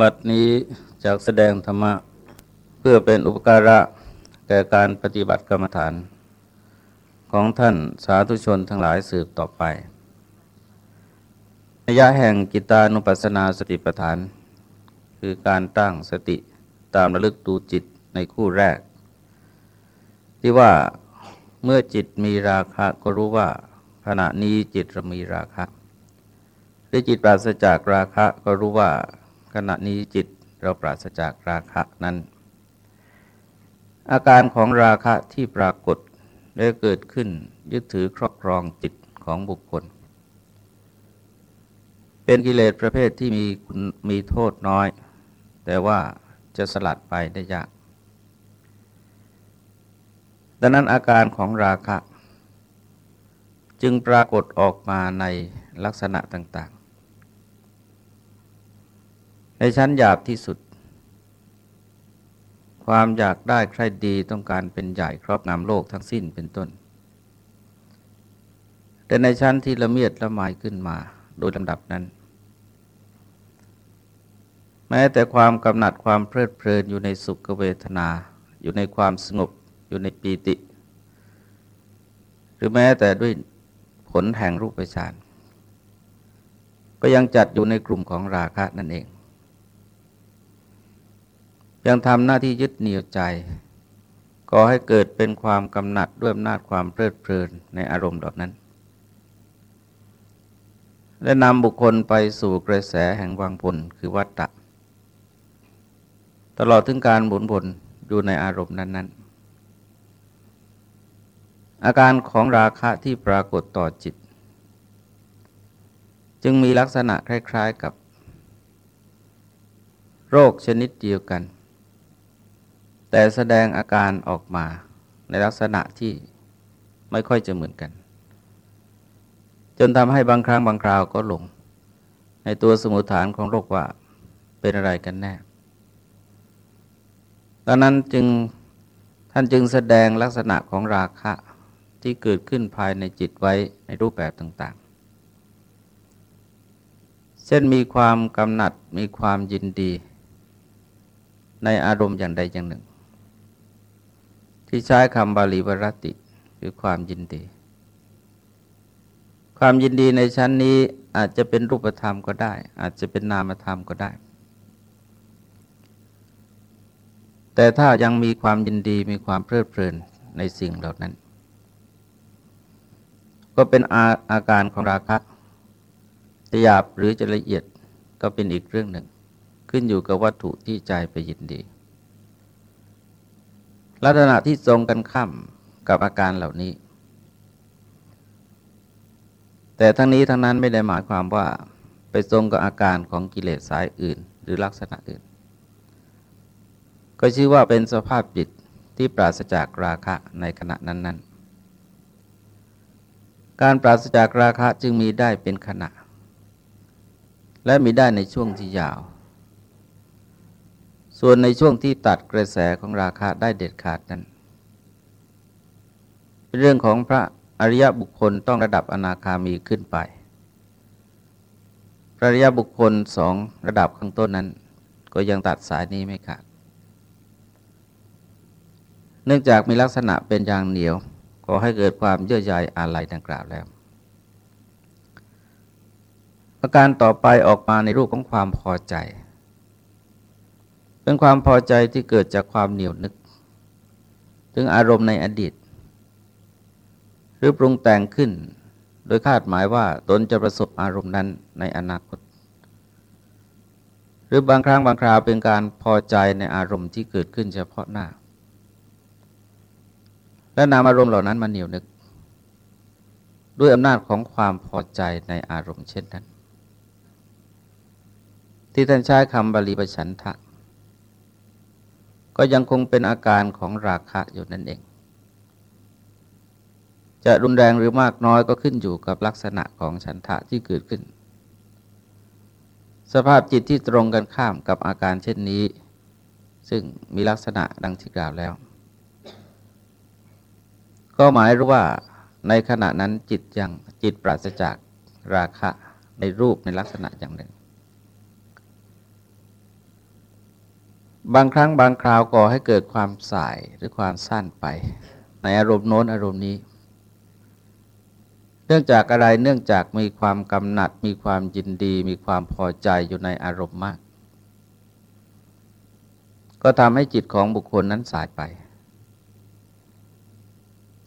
บัดนี้จากแสดงธรรมะ เพื่อเป็นอุปการะ แก่การปฏิบัติกรรมฐาน ของท่านสาธุชนทั้งหลายสืบต่อไปนัยะแห่งกิตานุปัสสนาสติปัฏฐาน คือการตั้งสติตามระลึกดูจิตในคู่แรก ที่ว่าเมื่อจิตมีราคะก็รู้ว่าขณะนี้จิตมีราคะหรือจิตปราศจากราคะก็รู้ว่า ขณะนี้จิตเราปราศจากราคะนั้น อาการของราคะที่ปรากฏได้เกิดขึ้นยึดถือครอบครองจิตของบุคคล เป็นกิเลสประเภทที่มีมีโทษน้อย แต่ว่าจะสลัดไปได้ยาก ดังนั้นอาการของราคะ จึงปรากฏออกมาในลักษณะต่าง ในชั้นหยาบที่สุด ความอยากได้ใครดีต้องการเป็นใหญ่ครอบงำโลกทั้งสิ้นเป็นต้น แต่ในชั้นที่ละเมียดละไมขึ้นมาโดยลำดับนั้น แม้แต่ความกำหนัดความเพลิดเพลินอยู่ในสุขเวทนา อยู่ในความสงบอยู่ในปีติ หรือแม้แต่ด้วยผลแห่งรูปฌานก็ยังจัดอยู่ในกลุ่มของราคะนั่นเอง ยังทำหน้าที่ยึดเหนี่ยวใจก่อให้เกิดเป็นความกำหนัดด้วยอำนาจความเพลิดเพลินในอารมณ์ดอกนั้น และนำบุคคลไปสู่กระแสแห่งวังผลคือวัตตะ ตลอดถึงการหมุนวนอยู่ในอารมณ์นั้น ๆ อาการของราคะที่ปรากฏต่อจิต จึงมีลักษณะคล้าย ๆกับ โรคชนิดเดียวกัน แต่แสดงอาการออกมาในลักษณะที่ไม่ค่อยจะเหมือนกัน จนทำให้บางครั้งบางคราวก็หลง ในตัวสมุทฐานของโรคว่าเป็นอะไรกันแน่ดังนั้นจึงท่านจึงแสดงลักษณะของราคะที่เกิดขึ้นภายในจิตไว้ในรูปแบบต่างๆ เช่นมีความกำหนัดมีความยินดี ในอารมณ์อย่างใดอย่างหนึ่ง ที่ใช้คำบาลีวรติคือความยินดี ความยินดีในชั้นนี้อาจจะเป็นรูปธรรมก็ได้ อาจจะเป็นนามธรรมก็ได้ แต่ถ้ายังมีความยินดีมีความเพลิดเพลินในสิ่งเหล่านั้น ก็เป็นอาอาการของราคะจะหยาบหรือจะละเอียดก็เป็นอีกเรื่องหนึ่ง ขึ้นอยู่กับวัตถุที่ใจไปยินดี ลักษณะที่ทรงกันข้ามกับอาการเหล่านี้ แต่ทั้งนี้ทั้งนั้นไม่ได้หมายความว่าไปทรงกับอาการของกิเลสสายอื่น หรือลักษณะอื่น ก็ชื่อว่าเป็นสภาพจิตที่ปราศจากราคะในขณะนั้น ๆ การปราศจากราคะจึงมีได้เป็นขณะ และมีได้ในช่วงที่ยาว ส่วนในช่วงที่ตัดกระแสของราคะได้เด็ดขาดนั้นเป็นเรื่องของพระอริยบุคคลต้องระดับอนาคามีขึ้นไป พระอริยบุคคลสองระดับข้างต้นนั้น ก็ยังตัดสายนี้ไม่ขาด เนื่องจากมีลักษณะเป็นยางเหนียวก็ให้เกิดความเยื่อใยอะไรดังกล่าวแล้วอาการต่อไปออกมาในรูปของความพอใจ เป็นความพอใจที่เกิดจากความเหนียวนึก ถึงอารมณ์ในอดีต หรือปรุงแต่งขึ้น โดยคาดหมายว่าตนจะประสบอารมณ์นั้นในอนาคต หรือบางครั้งบางคราวเป็นการพอใจในอารมณ์ที่เกิดขึ้นเฉพาะหน้า และนามอารมณ์เหล่านั้นมาเหนียวนึก ด้วยอำนาจของความพอใจในอารมณ์เช่นนั้น ที่ท่านใช้คำบาลีประชันทะ ก็ยังคงเป็นอาการของราคะอยู่นั่นเอง จะรุนแรงหรือมากน้อยก็ขึ้นอยู่กับลักษณะของฉันทะที่เกิดขึ้น สภาพจิตที่ตรงกันข้ามกับอาการเช่นนี้ ซึ่งมีลักษณะดังที่กล่าวแล้ว ก็หมายรู้ว่าในขณะนั้นจิตยังจิตปราศจากราคะในรูปในลักษณะอย่างหนึ่ง บางครั้งบางคราวก่อให้เกิดความสายหรือความสั้นไป ในอารมณ์โน้นอารมณ์นี้ เนื่องจากอะไรเนื่องจากมีความกำหนัด มีความยินดี มีความพอใจอยู่ในอารมณ์มาก ก็ทำให้จิตของบุคคลนั้นสายไป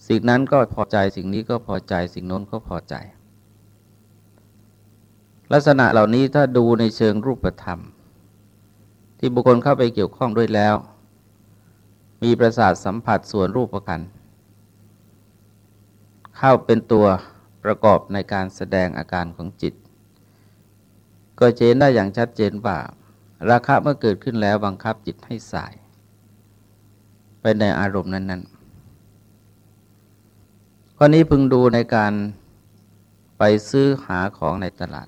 สิ่งนั้นก็พอใจสิ่งนี้ก็พอใจสิ่งโน้นก็พอใจ ลักษณะเหล่านี้ถ้าดูในเชิงรูปธรรม ที่บุคคลเข้าไปเกี่ยวข้องด้วยแล้ว มีประสาทสัมผัสส่วนรูปประกัน เข้าเป็นตัวประกอบในการแสดงอาการของจิต ก็เจนได้อย่างชัดเจนว่าราคะเมื่อเกิดขึ้นแล้วบังคับจิตให้สาย ไปในอารมณ์นั้น ๆ ข้อนี้พึงดูในการไปซื้อหาของในตลาด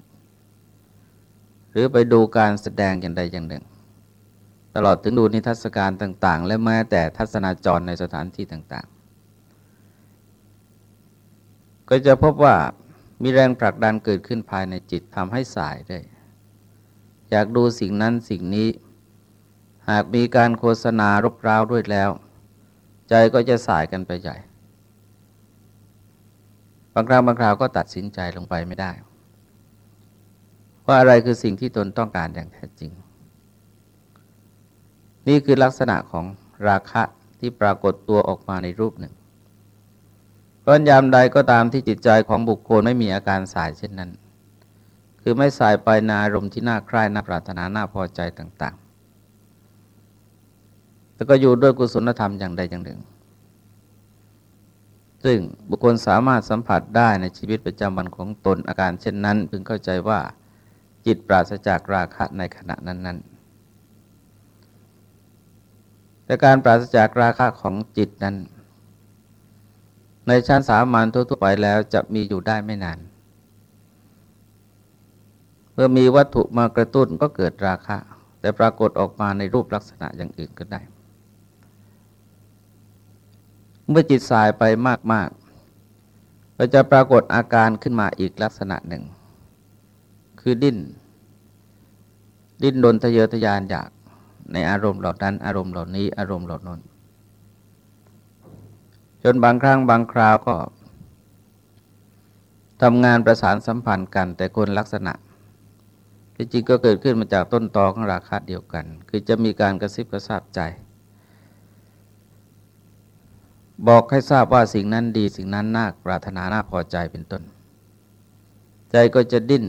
หรือไปดูการแสดงอย่างใดอย่างหนึ่ง ตลอดถึงดูนิทรรศการต่าง ๆ และแม้แต่ทัศนาจรในสถานที่ต่าง ๆ ก็จะพบว่ามีแรงผลักดันเกิดขึ้นภายในจิตทำให้สายได้ อยากดูสิ่งนั้นสิ่งนี้ หากมีการโฆษณารบร้าวด้วยแล้ว ใจก็จะสายกันไปใหญ่บางครั้งบางคราวก็ตัดสินใจลงไปไม่ได้ ว่าอะไรคือสิ่งที่ตนต้องการอย่างแท้จริง นี่คือลักษณะของราคะที่ปรากฏตัวออกมาในรูปหนึ่งเพราะยามใดก็ตามที่จิตใจของบุคคลไม่มีอาการสายเช่นนั้น คือไม่สายไปในอารมณ์ที่น่าใคร่น่าปรารถนาน่าพอใจต่างๆ แต่ก็อยู่ด้วยกุศลธรรมอย่างใดอย่างหนึ่ง ซึ่งบุคคลสามารถสัมผัสได้ในชีวิตประจำวันของตนอาการเช่นนั้น พึงเข้าใจว่าจิตปราศจากราคะในขณะนั้นๆ แต่การปราศจากราคะของจิตนั้น ในชั้นสามัญทั่วๆไปแล้วจะมีอยู่ได้ไม่นาน เมื่อมีวัตถุมากระตุ้นก็เกิดราคะ แต่ปรากฏออกมาในรูปลักษณะอย่างอื่นก็ได้ เมื่อจิตสายไปมากๆก็จะปรากฏอาการขึ้นมาอีกลักษณะหนึ่ง คือดิ้น ดิ้นดนทะเยอทะยานอยาก ในอารมณ์เหล่านั้น อารมณ์เหล่านี้อารมณ์เหล่านั้น จนบางครั้งบางคราวก็ทำงานประสานสัมพันธ์กัน แต่คนลักษณะที่จริงก็เกิดขึ้นมาจากต้นตอของราคาเดียวกัน คือจะมีการกระซิบกระซาบใจ บอกให้ทราบว่าสิ่งนั้นดีสิ่งนั้นน่าปรารถนาน่าพอใจเป็นต้น ใจก็จะดิ้น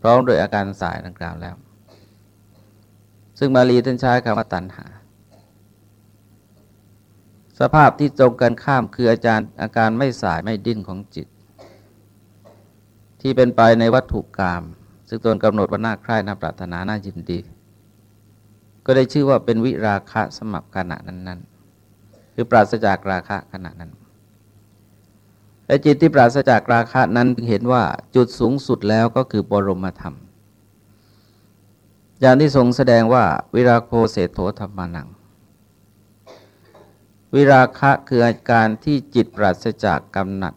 พร้อมโดยอาการสายดังกล่าวแล้ว ซึ่งบาลีท่านใช้คำว่าตัณหา สภาพที่ตรงกันข้ามคืออาจารย์อาการไม่สายไม่ดิ้นของจิต ที่เป็นไปในวัตถุกรรมซึ่งตนกำหนดว่าน่าใคร่น่าปรารถนาน่ายินดี ก็ได้ชื่อว่าเป็นวิราคะสมับขณะนั้น ๆ คือปราศจากราคะขณะนั้นแต่จิตที่ปราศจากราคะนั้นเห็นว่าจุดสูงสุดแล้วก็คือบรมธรรม อย่างที่ทรงแสดงว่า วิราโคเสโถธรรมานัง วิราคะคืออาการที่จิตปราศจากกำหนัด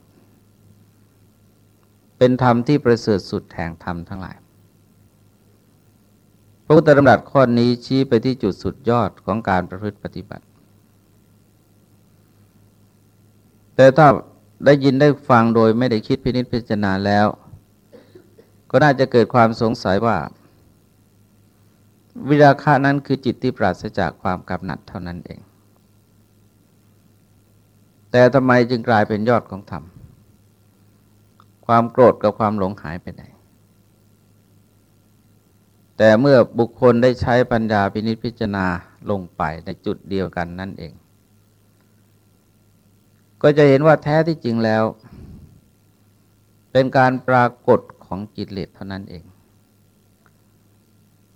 เป็นธรรมที่ประเสริฐสุดแห่งธรรมทั้งหลาย พระพุทธธรรมดัสข้อนี้ชี้ไปที่จุดสุดยอดของการประพฤติปฏิบัติ แต่ถ้าได้ยินได้ฟังโดยไม่ได้คิดพินิจพิจารณาแล้ว ก็น่าจะเกิดความสงสัยว่า วิราคะนั้นคือจิตที่ปราศจากความกำหนัดเท่านั้นเอง แต่ทำไมจึงกลายเป็นยอดของธรรม ความโกรธกับความหลงหายไปไหน แต่เมื่อบุคคลได้ใช้ปัญญาพินิจพิจารณาลงไปในจุดเดียวกันนั่นเอง ก็จะเห็นว่าแท้ที่จริงแล้ว เป็นการปรากฏของกิเลสเท่านั้นเอง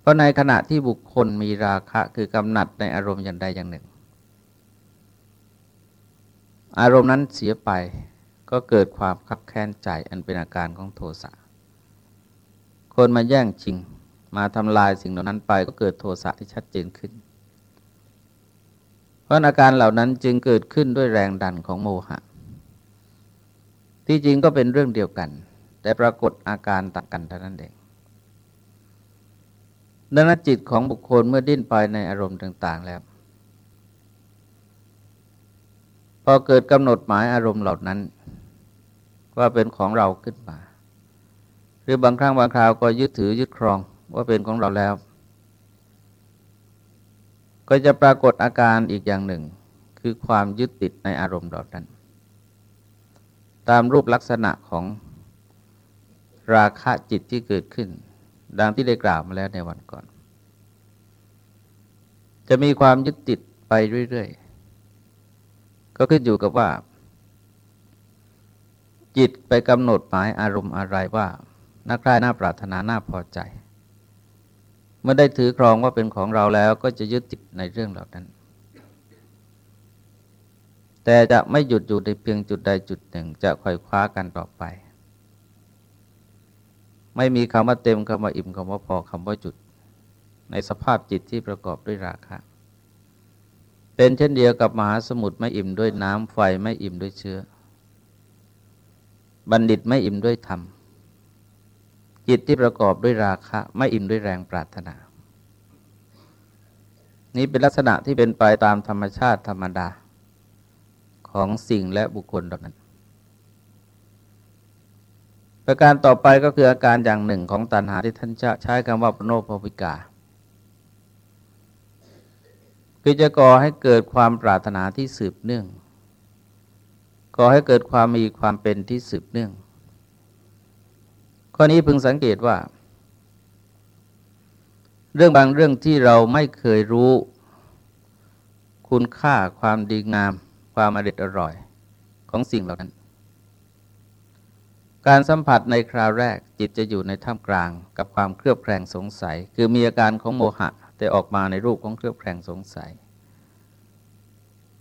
เพราะในขณะที่บุคคลมีราคะคือกำหนัดในอารมณ์อย่างใดอย่างหนึ่ง อารมณ์นั้นเสียไปก็เกิดความขับแค้นใจอันเป็นอาการของโทสะ คนมาแย่งชิงมาทำลายสิ่งเหล่านั้นไปก็เกิดโทสะที่ชัดเจนขึ้น เพราะอาการเหล่านั้นจึงเกิดขึ้นด้วยแรงดันของโมหะ ที่จริงก็เป็นเรื่องเดียวกัน แต่ปรากฏอาการต่างกันเท่านั้นเอง ดังนั้นจิตของบุคคลเมื่อดิ้นไปในอารมณ์ต่าง ๆ แล้ว พอเกิดกำหนดหมายอารมณ์เหล่านั้น ว่าเป็นของเราขึ้นมา หรือบางครั้งบางคราวก็ยึดถือยึดครองว่าเป็นของเราแล้ว ก็จะปรากฏอาการอีกอย่างหนึ่ง คือความยึดติดในอารมณ์เหล่านั้น ตามรูปลักษณะของราคะจิตที่เกิดขึ้น ดังที่ได้กล่าวมาแล้วในวันก่อน จะมีความยึดติดไปเรื่อยๆ ก็ขึ้นอยู่กับว่า จิตไปกำหนดหมายอารมณ์อะไรว่าน่าใคร่น่าปรารถนาน่าพอใจ เมื่อได้ถือครองว่าเป็นของเราแล้วก็จะยึดติดในเรื่องเหล่านั้น แต่จะไม่หยุดอยู่ในเพียงจุดใดจุดหนึ่งจะค่อยคว้ากันต่อไป ไม่มีคำว่าเต็มคำว่าอิ่มคำว่าพอคำว่าจุด ในสภาพจิตที่ประกอบด้วยราคะ เป็นเช่นเดียวกับมหาสมุทรไม่อิ่มด้วยน้ำไฟไม่อิ่มด้วยเชื้อ บัณฑิตไม่อิ่มด้วยธรรม จิตที่ประกอบด้วยราคะ ไม่อิ่มด้วยแรงปรารถนา นี้เป็นลักษณะที่เป็นไปตามธรรมชาติธรรมดา ของสิ่งและบุคคลเหล่านั้น ประการต่อไปก็คืออาการอย่างหนึ่งของตัณหาที่ท่านใช้คำว่าปโนภวิกาคือจะก่อให้เกิดความปรารถนาที่สืบเนื่อง ก่อให้เกิดความมีความเป็นที่สืบเนื่อง ข้อนี้พึงสังเกตว่า เรื่องบางเรื่องที่เราไม่เคยรู้ คุณค่าความดีงาม ความอริดอร่อยของสิ่งเหล่านั้น การสัมผัสในคราวแรกจิตจะอยู่ในท่ามกลาง กับความเครือบแคลงสงสัย คือมีอาการของโมหะ แต่ออกมาในรูปของเครือบแคลงสงสัย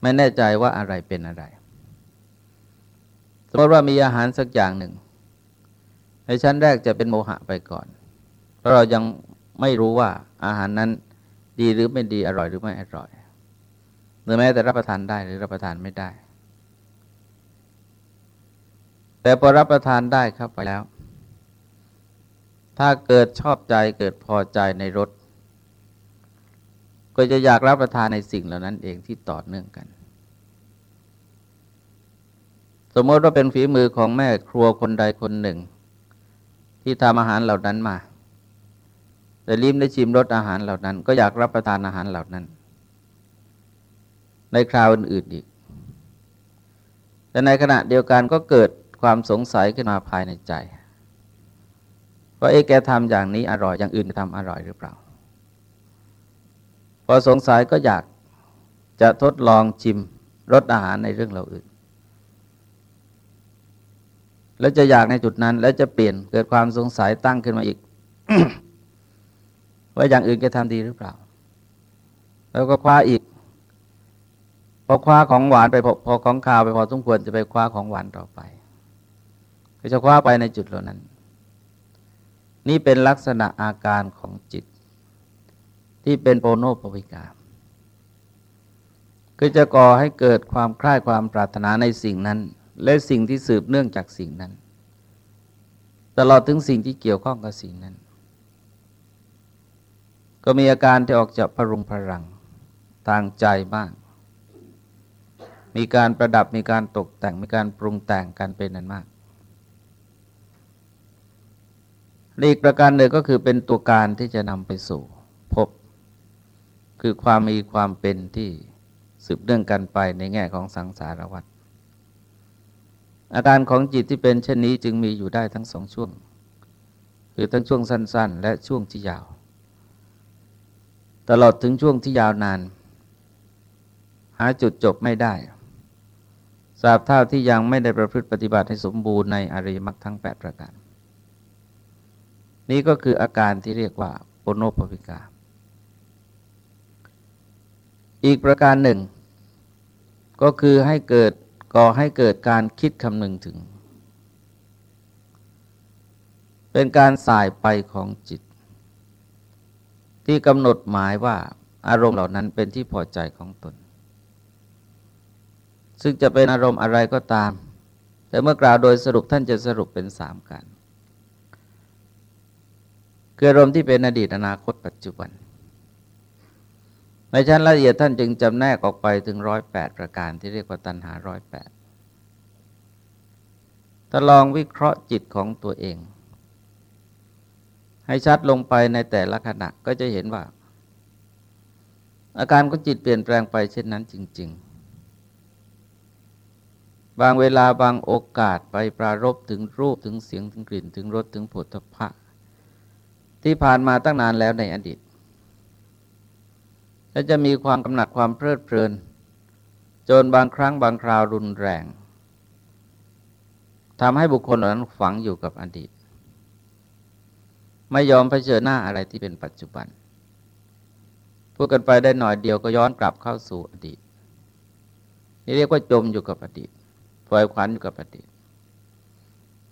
ไม่แน่ใจว่าอะไรเป็นอะไรสมมติว่ามีอาหารสักอย่างหนึ่ง ในชั้นแรกจะเป็นโมหะไปก่อน เพราะเรายังไม่รู้ว่าอาหารนั้นดีหรือไม่ดีอร่อยหรือไม่อร่อยหรือแม้แต่รับประทานได้หรือรับประทานไม่ได้ แต่พอรับประทานได้เข้าไปแล้ว ถ้าเกิดชอบใจเกิดพอใจในรสก็จะอยากรับประทานในสิ่งเหล่านั้นเองที่ต่อเนื่องกัน สมมติว่าเป็นฝีมือของแม่ครัวคนใดคนหนึ่ง ที่ทำอาหารเหล่านั้นมา แต่ลิ้มได้ชิมรสอาหารเหล่านั้น ก็อยากรับประทานอาหารเหล่านั้น ในคราวอื่นๆอีก แต่ในขณะเดียวกันก็เกิด ความสงสัยขึ้นมาภายในใจ ว่าเอ๊แกทำอย่างนี้อร่อยอย่างอื่นทำอร่อยหรือเปล่า พอสงสัยก็อยากจะทดลองชิมรสอาหารในเรื่องเราอื่น แล้วจะอยากในจุดนั้น แล้วจะเปลี่ยนเกิดความสงสัยตั้งขึ้นมาอีก ว่าอย่างอื่นแกทำดีหรือเปล่า แล้วก็คว้าอีกพอคว้าของหวานไปพอพอของขาวไปพอสมควรจะไปคว้าของหวานต่อไป ก็จะคว้าไปในจุดเหล่านั้น นี่เป็นลักษณะอาการของจิต ที่เป็นโปโนปวิกาคือจะก่อให้เกิดความคล้ายความปรารถนาในสิ่งนั้น และสิ่งที่สืบเนื่องจากสิ่งนั้น ตลอดถึงสิ่งที่เกี่ยวข้องกับสิ่งนั้น ก็มีอาการที่ออกจากพรุงพรังทางใจมากมีการประดับมีการตกแต่งมีการปรุงแต่งกันเป็นนั้นมาก อีกประการหนึ่งก็คือเป็นตัวการที่จะนำไปสู่พบ คือความมีความเป็นที่สืบเนื่องกันไปในแง่ของสังสารวัฏอาการของจิตที่เป็นเช่นนี้จึงมีอยู่ได้ทั้งสองช่วง คือทั้งช่วงสั้น ๆ และช่วงที่ยาว ตลอดถึงช่วงที่ยาวนาน หาจุดจบไม่ได้สาบเท่าที่ยังไม่ได้ประพฤติปฏิบัติให้สมบูรณ์ในอริยมรรคทั้ง 8 ประการ นี้ก็คืออาการที่เรียกว่าโอโนปวิกา อีกประการหนึ่ง ก็คือให้เกิดก่อให้เกิดการคิดคำนึงถึง เป็นการสายไปของจิต ที่กำหนดหมายว่าอารมณ์เหล่านั้นเป็นที่พอใจของตน ซึ่งจะเป็นอารมณ์อะไรก็ตาม แต่เมื่อกล่าวโดยสรุปท่านจะสรุปเป็นสามการ คือออารมณ์ที่เป็นอดีตอนาคตปัจจุบัน ในชั้นละเอียดท่านจึงจำแนกออกไปถึงร้อยแปดประการที่เรียกว่าตัณหาร้อยแปดถ้าลองวิเคราะห์จิตของตัวเอง ให้ชัดลงไปในแต่ละขณะก็จะเห็นว่า อาการของจิตเปลี่ยนแปลงไปเช่นนั้นจริง ๆบางเวลาบางโอกาสไปปรารบถึงรูปถึงเสียงถึงกลิ่น ถึงรสถึงผลทพะ ที่ผ่านมาตั้งนานแล้วในอดีต และจะมีความกำหนัดความเพลิดเพลิน จนบางครั้งบางคราวรุนแรงทำให้บุคคลเหล่านั้นฝังอยู่กับอดีต ไม่ยอมเผชิญหน้าอะไรที่เป็นปัจจุบันพูดกันไปได้หน่อยเดียวก็ย้อนกลับเข้าสู่อดีต นี่เรียกว่าจมอยู่กับอดีตปล่อยขวัญอยู่กับอดีต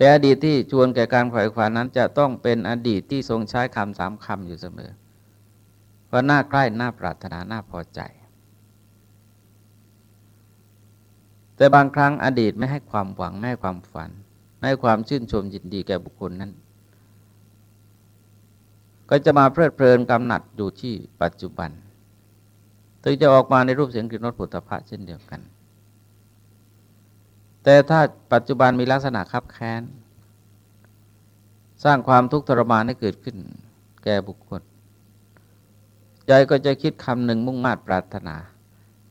แต่อดีตที่ชวนแก่การปล่อยขวัญนั้น จะต้องเป็นอดีตที่ทรงใช้คำสามคำอยู่เสมอเพราะน่าใกล้น่าปรารถนาน่าพอใจ แต่บางครั้งอดีตไม่ให้ความหวังไม่ให้ความฝัน ไม่ให้ความชื่นชมยินดีแก่บุคคลนั้น ก็จะมาเพลิดเพลินกำหนัดอยู่ที่ปัจจุบัน ถึงจะออกมาในรูปเสียงกลิ่นรสผลิตภัณฑ์เช่นเดียวกัน แต่ถ้าปัจจุบันมีลักษณะคับแค้น สร้างความทุกข์ทรมานให้เกิดขึ้น แก่บุคคล ใจก็จะคิดคำหนึ่งมุ่งมา่ปรารถนา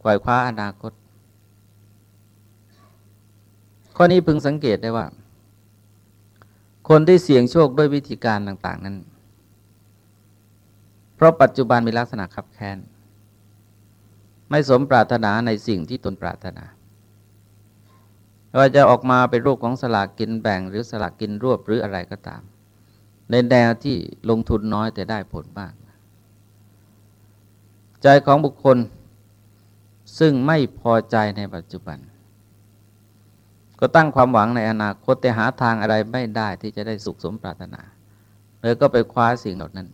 ไขว่คว้าอนาคต ข้อนี้พึงสังเกตได้ว่า คนที่เสี่ยงโชคด้วยวิธีการต่าง ๆ นั้น เพราะปัจจุบันมีลักษณะขับแค้น ไม่สมปรารถนาในสิ่งที่ตนปรารถนา ว่าจะออกมาเป็นรูปของสลากกินแบ่ง หรือสลากกินรวบหรืออะไรก็ตาม ในแนวที่ลงทุนน้อยแต่ได้ผลมาก ใจของบุคคล ซึ่งไม่พอใจในปัจจุบัน ก็ตั้งความหวังในอนาคตแต่หาทางอะไรไม่ได้ที่จะได้สุขสมปรารถนาเลยก็ไปคว้าสิ่งเหล่านั้น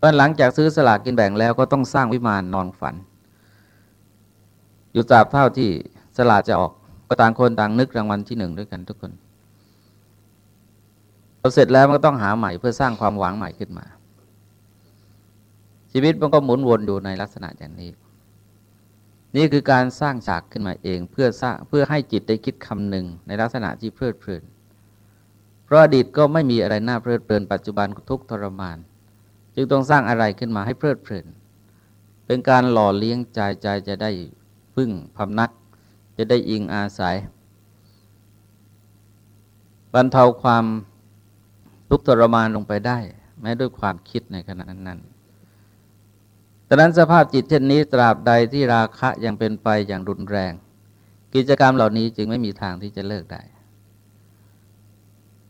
ตอนหลังจากซื้อสลากกินแบ่งแล้วก็ต้องสร้างวิมานนอนฝัน อยู่ตราบเท่าที่สลากจะออก ก็ต่างคนต่างนึกรางวัลที่หนึ่งด้วยกันทุกคนพอเสร็จแล้วมันก็ต้องหาใหม่เพื่อสร้างความหวังใหม่ขึ้นมา ชีวิตมันก็หมุนวนอยู่ในลักษณะอย่างนี้ นี่คือการสร้างฉากขึ้นมาเองเพื่อสร้างเพื่อให้จิตได้คิดคำหนึ่งในลักษณะที่เพลิดเพลินเพราะอดีตก็ไม่มีอะไรน่าเพลิดเพลินปัจจุบันทุกทรมาน จึงต้องสร้างอะไรขึ้นมาให้เพลิดเพลิน เป็นการหล่อเลี้ยงใจใจจะได้พึ่งพำนัก จะได้อิงอาศัย บรรเทาความทุกข์ทรมานลงไปได้ แม้ด้วยความคิดในขณะนั้นดังนั้นสภาพจิตเช่นนี้ตราบใดที่ราคะยังเป็นไปอย่างรุนแรง กิจกรรมเหล่านี้จึงไม่มีทางที่จะเลิกได้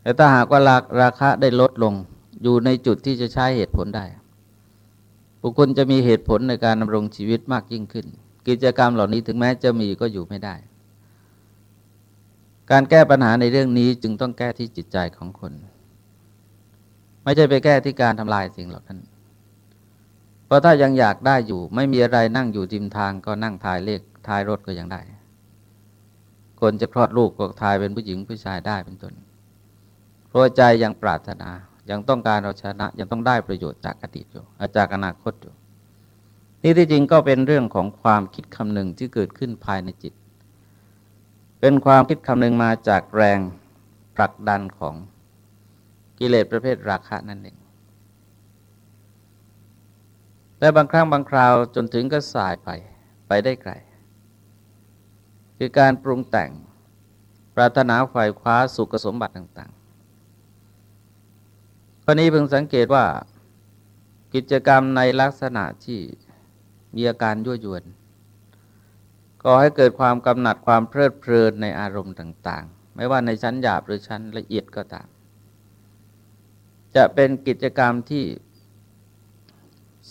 แต่ถ้าหากว่าราคะได้ลดลงอยู่ในจุดที่จะใช้เหตุผลได้ บุคคลจะมีเหตุผลในการดำรงชีวิตมากยิ่งขึ้น กิจกรรมเหล่านี้ถึงแม้จะมีก็อยู่ไม่ได้ การแก้ปัญหาในเรื่องนี้จึงต้องแก้ที่จิตใจของคน ไม่ใช่ไปแก้ที่การทำลายสิ่งเหล่านั้น เพราะถ้ายังอยากได้อยู่ ไม่มีอะไรนั่งอยู่ริมทางก็นั่งทายเลขทายรถก็ยังได้ คนจะคลอดลูกก็ทายเป็นผู้หญิงผู้ชายได้เป็นต้นเพราะใจยังปรารถนายังต้องการเราชนะยังต้องได้ประโยชน์จากอดีตอยู่จากอนาคตอยู่ นี่ที่จริงก็เป็นเรื่องของความคิดคำหนึ่งที่เกิดขึ้นภายในจิต เป็นความคิดคำหนึ่งมาจากแรงผลักดันของกิเลสประเภทราคะนั่นเองและบางครั้งบางคราวจนถึงก็สายไปไปได้ไกล คือการปรุงแต่งปรารถนาฝ่ายคว้าสุขสมบัติต่างๆข้อนี้เพิ่งสังเกตว่า กิจกรรมในลักษณะที่ มีอาการยั่วยวนก็ให้เกิดความกำหนัดความเพลิดเพลินในอารมณ์ต่างๆ ไม่ว่าในชั้นหยาบหรือชั้นละเอียดก็ตาม จะเป็นกิจกรรมที่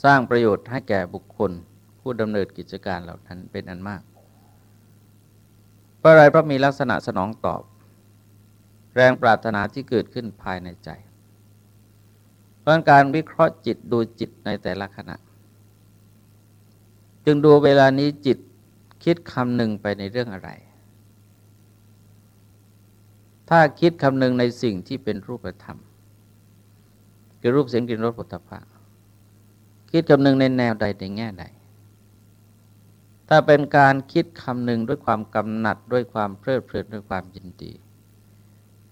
สร้างประโยชน์ให้แก่บุคคล ผู้ดำเนินกิจการเหล่านั้นเป็นอันมากเพราะอะไรเพราะมีลักษณะสนองตอบ แรงปรารถนาที่เกิดขึ้นภายในใจ เพราะการวิเคราะห์จิตดูจิตในแต่ละขณะ จึงดูเวลานี้จิตคิดคำหนึ่งไปในเรื่องอะไร ถ้าคิดคำหนึ่งในสิ่งที่เป็นรูปธรรมคือรูปเสียงกลิ่นรสผลิตภัณฑ์คิดคำหนึ่งในแนวใดในแง่ใด ถ้าเป็นการคิดคำหนึ่งด้วยความกำหนัดด้วยความเพลิดเพลินด้วยความยินดี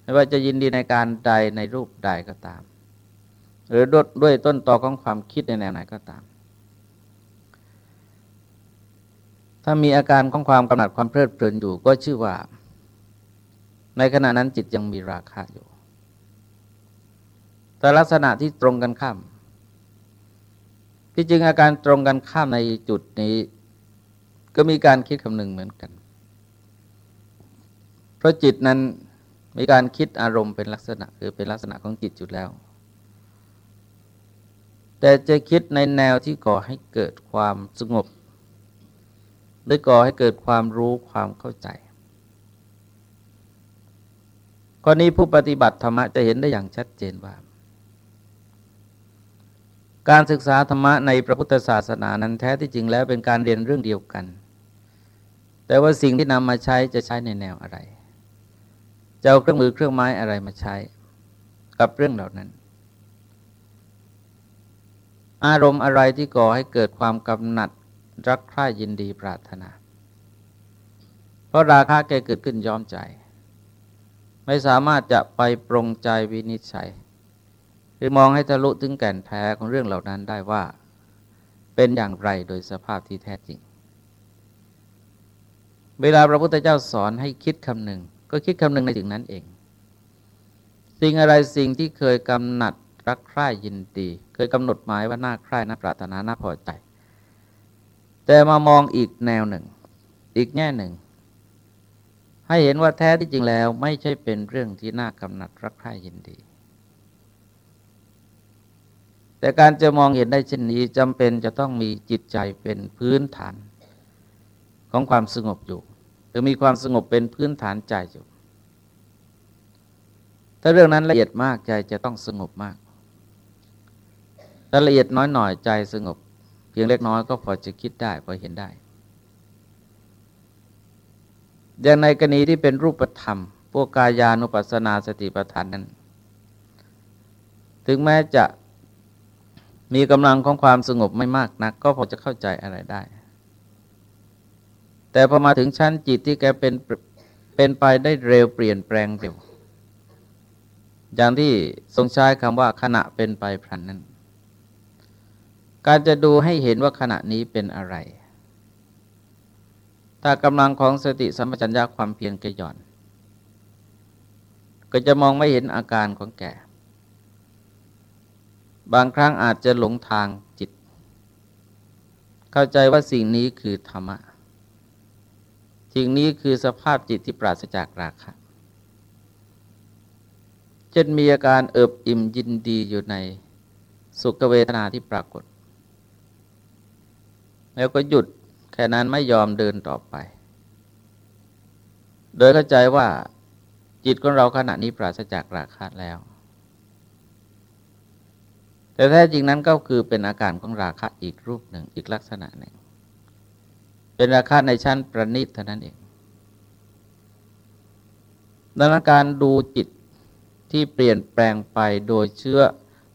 ไม่ว่าจะยินดีในการใดในรูปใดก็ตาม หรือด้วยต้นตอของความคิดในแนวไหนก็ตาม ถ้ามีอาการของความกำหนัดความเพลิดเพลินอยู่ก็ชื่อว่า ในขณะนั้นจิตยังมีราคะอยู่ แต่ลักษณะที่ตรงกันข้าม ที่จริงอาการตรงกันข้ามในจุดนี้ ก็มีการคิดคำนึงเหมือนกัน เพราะจิตนั้นมีการคิดอารมณ์เป็นลักษณะคือเป็นลักษณะของจิตอยู่แล้ว แต่จะคิดในแนวที่ก่อให้เกิดความสงบ หรือก่อให้เกิดความรู้ความเข้าใจกรณีผู้ปฏิบัติธรรมะจะเห็นได้อย่างชัดเจนว่า การศึกษาธรรมะในพระพุทธศาสนานั้นแท้ที่จริงแล้วเป็นการเรียนเรื่องเดียวกัน แต่ว่าสิ่งที่นำมาใช้จะใช้ในแนวอะไรจะเอาเครื่องมือเครื่องไม้อะไรมาใช้กับเรื่องเหล่านั้น อารมณ์อะไรที่ก่อให้เกิดความกำหนัด รักใคร่ยินดีปรารถนา เพราะราคะแกเกิดขึ้นย้อมใจ ไม่สามารถจะไปปรงใจวินิจฉัย หรือมองให้ทะลุถึงแก่นแท้ของเรื่องเหล่านั้นได้ว่า เป็นอย่างไรโดยสภาพที่แท้จริง เวลาพระพุทธเจ้าสอนให้คิดคำหนึ่ง ก็คิดคำหนึ่งในสิ่งนั้นเอง สิ่งอะไรสิ่งที่เคยกำหนัดรักใคร่ยินดี เคยกำหนดหมายว่าน่าใคร่น่าปรารถนาน่าพอใจ แต่มามองอีกแนวหนึ่ง อีกแง่หนึ่ง ให้เห็นว่าแท้ที่จริงแล้วไม่ใช่เป็นเรื่องที่น่ากำหนัดรักใคร่ยินดี แต่การจะมองเห็นได้เช่นนี้จำเป็นจะต้องมีจิตใจเป็นพื้นฐาน ของความสงบอยู่หรือมีความสงบเป็นพื้นฐานใจอยู่ ถ้าเรื่องนั้นละเอียดมากใจจะต้องสงบมากถ้าละเอียดน้อยหน่อยใจสงบ พียงเล็กน้อยก็พอจะคิดได้ พอเห็นได้ อย่างในกรณีที่เป็นรูปธรรม พวกกายานุปัสสนาสติปัฏฐานนั้น ถึงแม้จะมีกำลังของความสงบไม่มากนัก ก็พอจะเข้าใจอะไรได้ แต่พอมาถึงชั้นจิตที่แกเป็นเป็นไปได้เร็วเปลี่ยนแปลงเร็วอย่างที่ทรงใช้คำว่าขณะเป็นไปพลันนั้น การจะดูให้เห็นว่าขณะนี้เป็นอะไร ถ้ากำลังของสติสัมปชัญญะความเพียรกระย่อน ก็จะมองไม่เห็นอาการของแก บางครั้งอาจจะหลงทางจิต เข้าใจว่าสิ่งนี้คือธรรมะ สิ่งนี้คือสภาพจิตที่ปราศจากราคะจนมีอาการเอิบอิ่มยินดีอยู่ในสุขเวทนาที่ปรากฏ แล้วก็หยุดแค่นั้นไม่ยอมเดินต่อไป โดยเข้าใจว่าจิตของเราขณะนี้ปราศจากราคะแล้ว แต่แท้จริงนั้นก็คือเป็นอาการของราคะอีกรูปหนึ่งอีกลักษณะหนึ่ง เป็นราคาในชั้นประณีตเท่านั้นเองดังนั้นการดูจิตที่เปลี่ยนแปลงไปโดยเชื้อ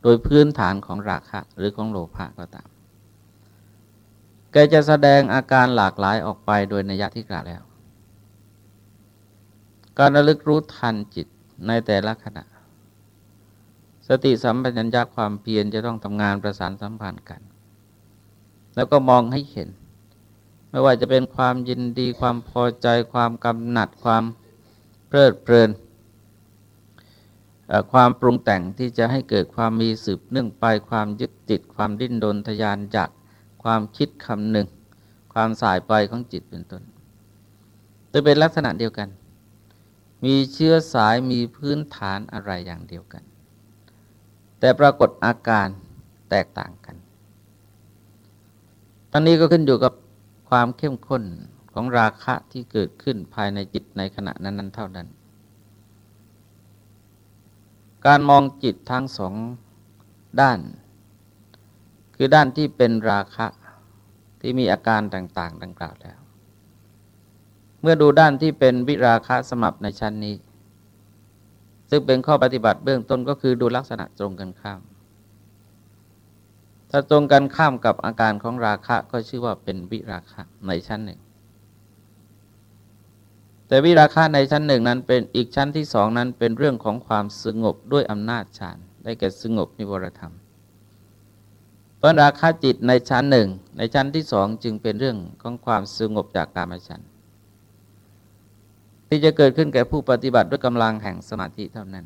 โดยพื้นฐานของราคะหรือของโลภะก็ตาม แกจะแสดงอาการหลากหลายออกไปโดยนัยที่กล่าวแล้ว การระลึกรู้ทันจิตในแต่ละขณะ สติสัมปชัญญะความเพียรจะต้องทำงานประสานสัมพันธ์กัน แล้วก็มองให้เห็น ไม่ว่าจะเป็นความยินดีความพอใจ ความกำหนัดความเพลิดเพลินความปรุงแต่งที่จะให้เกิดความมีสืบเนื่องไปความยึดติดความดิ้นรนทยานจาก ความคิดคำหนึ่ง ความสายไปของจิตเป็นต้นจะเป็นลักษณะเดียวกัน มีเชื้อสายมีพื้นฐานอะไรอย่างเดียวกัน แต่ปรากฏอาการแตกต่างกันตอนนี้ก็ขึ้นอยู่กับความเข้มข้นของราคะที่เกิดขึ้นภายในจิตในขณะนั้นๆเท่านั้น การมองจิตทั้งสองด้าน คือด้านที่เป็นราคะที่มีอาการต่างๆ ดังกล่าวแล้ว เมื่อดูด้านที่เป็นวิราคะสมับในชั้นนี้ ซึ่งเป็นข้อปฏิบัติเบื้องต้นก็คือดูลักษณะตรงกันข้าม ถ้าตรงกันข้ามกับอาการของราคะก็ชื่อว่าเป็นวิราคะในชั้นหนึ่ง แต่วิราคะในชั้นหนึ่งนั้นเป็นอีกชั้นที่สองนั้นเป็นเรื่องของความสงบด้วยอำนาจฌานได้แก่สงบนิวรธรรม เพราะราคะจิตในชั้นหนึ่ง ในชั้นที่สองจึงเป็นเรื่องของความสงบจากกามฉันที่จะเกิดขึ้นแก่ผู้ปฏิบัติด้วยกำลังแห่งสมาธิเท่านั้น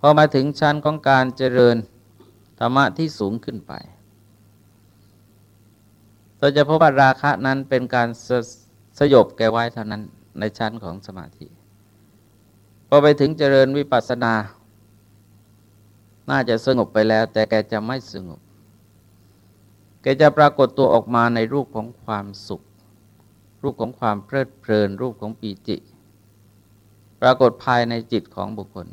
พอมาถึงชั้นของการเจริญธรรมะที่สูงขึ้นไปเราจะพบว่าราคะนั้นเป็นการสสยบแก่ไว้เท่านั้นในชั้นของสมาธิ พอไปถึงเจริญวิปัสสนา น่าจะสงบไปแล้ว แต่แกจะไม่สงบ แกจะปรากฏตัวออกมาในรูปของความสุข รูปของความเพลิดเพลิน รูปของปีจิปรากฏภายในจิตของบุคคล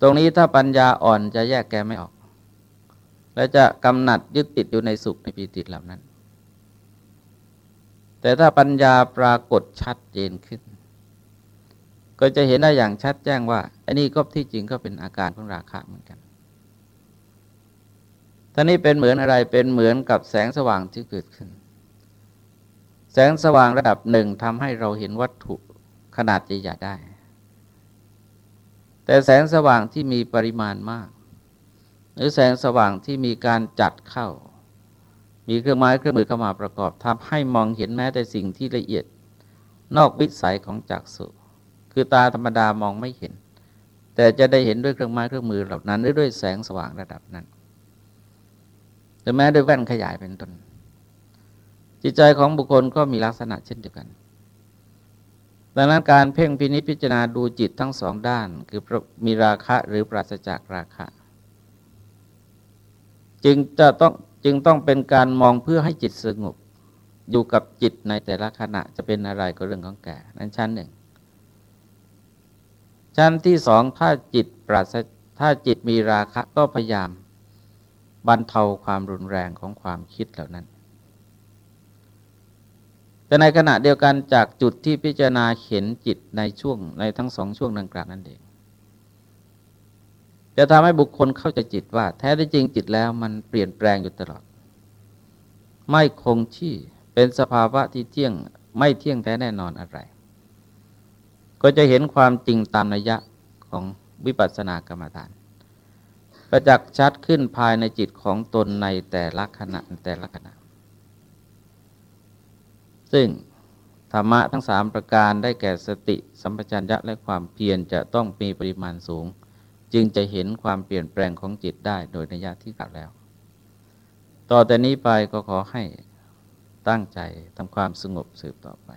ตรงนี้ถ้าปัญญาอ่อนจะแยกแกไม่ออก และจะกำหนัดยึดติดอยู่ในสุขในปีติเหล่านั้น แต่ถ้าปัญญาปรากฏชัดเจนขึ้น ก็จะเห็นได้อย่างชัดแจ้งว่าอันนี้ก็ที่จริงก็เป็นอาการของราคะเหมือนกันท่านี้เป็นเหมือนอะไรเป็นเหมือนกับแสงสว่างที่เกิดขึ้น แสงสว่างระดับหนึ่งทำให้เราเห็นวัตถุขนาดใหญ่ๆได้ แต่แสงสว่างที่มีปริมาณมาก หรือแสงสว่างที่มีการจัดเข้า มีเครื่องไม้เครื่องมือเข้ามาประกอบทำให้มองเห็นแม้แต่สิ่งที่ละเอียดนอกวิสัยของจักษุ คือตาธรรมดามองไม่เห็น แต่จะได้เห็นด้วยเครื่องไม้เครื่องมือเหล่านั้นหรือด้วยแสงสว่างระดับนั้นหรือแม้ด้วยแว่นขยายเป็นต้นจิตใจของบุคคลก็มีลักษณะเช่นเดียวกัน ดังนั้นการเพ่งพินิจพิจารณาดูจิตทั้งสองด้าน คือมีราคะหรือปราศจากราคะ จึงจะต้องจึงต้องเป็นการมองเพื่อให้จิตสงบ อยู่กับจิตในแต่ละขณะจะเป็นอะไรก็เรื่องของแก่นั้นชั้นหนึ่ง ชั้นที่สองถ้าจิตปราศถ้าจิตมีราคะก็พยายามบรรเทาความรุนแรงของความคิดเหล่านั้น แต่ในขณะเดียวกันจากจุดที่พิจารณาเห็นจิตในช่วงในทั้งสองช่วงดังกล่าวนั่นเอง จะทำให้บุคคลเข้าใจจิตว่า แท้ที่จริงจิตแล้วมันเปลี่ยนแปลงอยู่ตลอด ไม่คงที่เป็นสภาวะที่เที่ยงไม่เที่ยงแท้แน่นอนอะไร ก็จะเห็นความจริงตามนัยยะของวิปัสสนากรรมฐาน ประจักษ์ชัดขึ้นภายในจิตของตนในแต่ละขณะแต่ละขณะ ซึ่งธรรมะทั้งสามประการได้แก่สติสัมปชัญญะและความเพียรจะต้องมีปริมาณสูง จึงจะเห็นความเปลี่ยนแปลงของจิตได้โดยนัยยะที่กล่าวแล้ว ต่อแต่นี้ไปก็ขอให้ตั้งใจทำความสงบสืบต่อไป